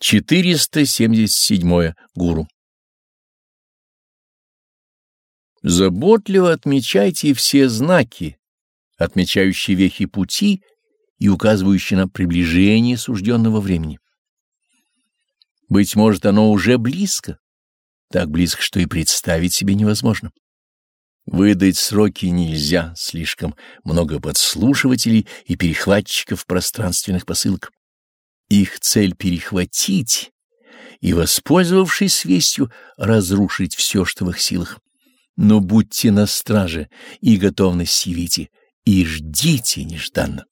477. Гуру. Заботливо отмечайте все знаки, отмечающие вехи пути и указывающие на приближение сужденного времени. Быть может, оно уже близко, так близко, что и представить себе невозможно. Выдать сроки нельзя, слишком много подслушивателей и перехватчиков пространственных посылок. Их цель — перехватить и, воспользовавшись вестью, разрушить все, что в их силах. Но будьте на страже и готовность явите, и ждите нежданно.